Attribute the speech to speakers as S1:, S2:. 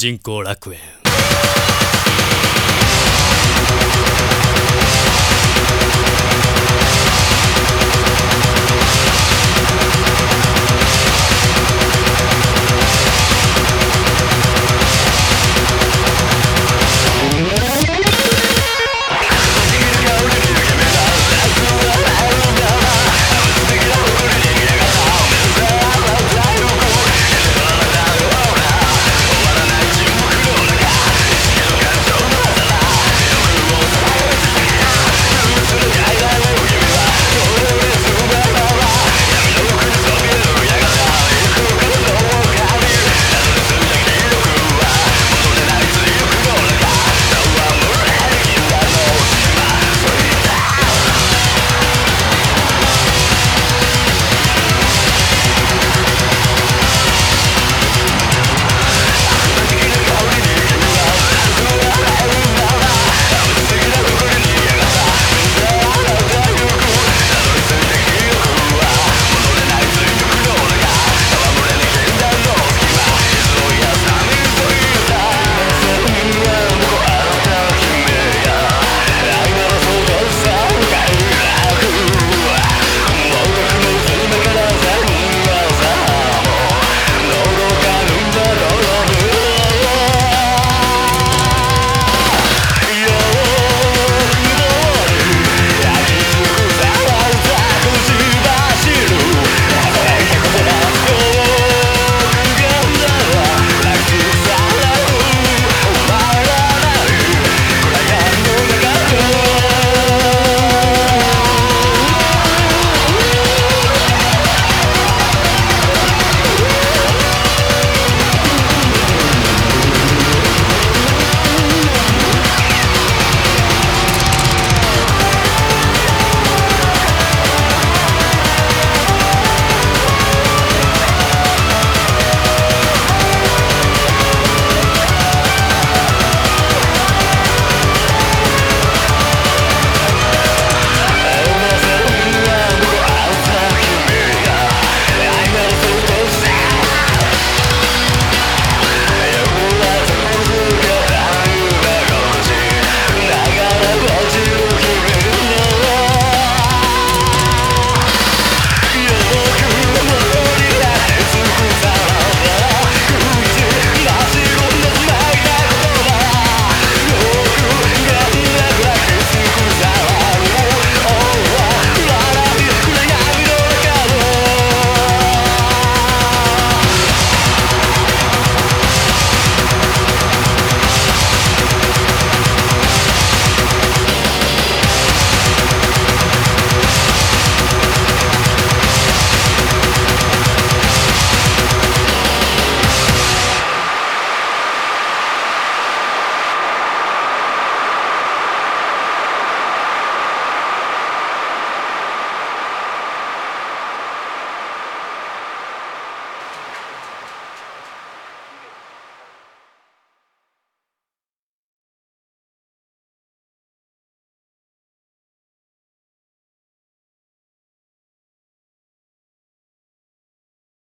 S1: 人工楽園。